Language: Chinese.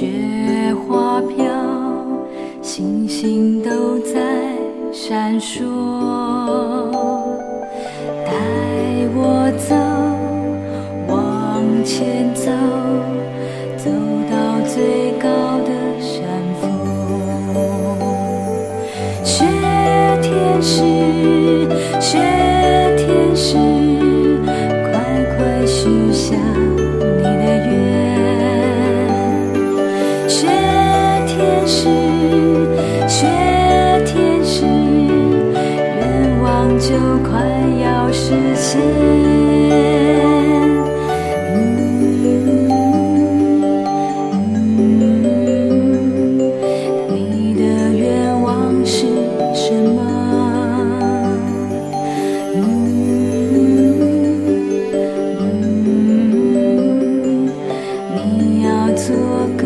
雪花飘，星星都在闪烁。带我走，往前走，走到最高的山峰。雪天使，雪天使，快快许下是，雪天使，愿望就快要实现。嗯。你的愿望是什么？嗯。你要做个。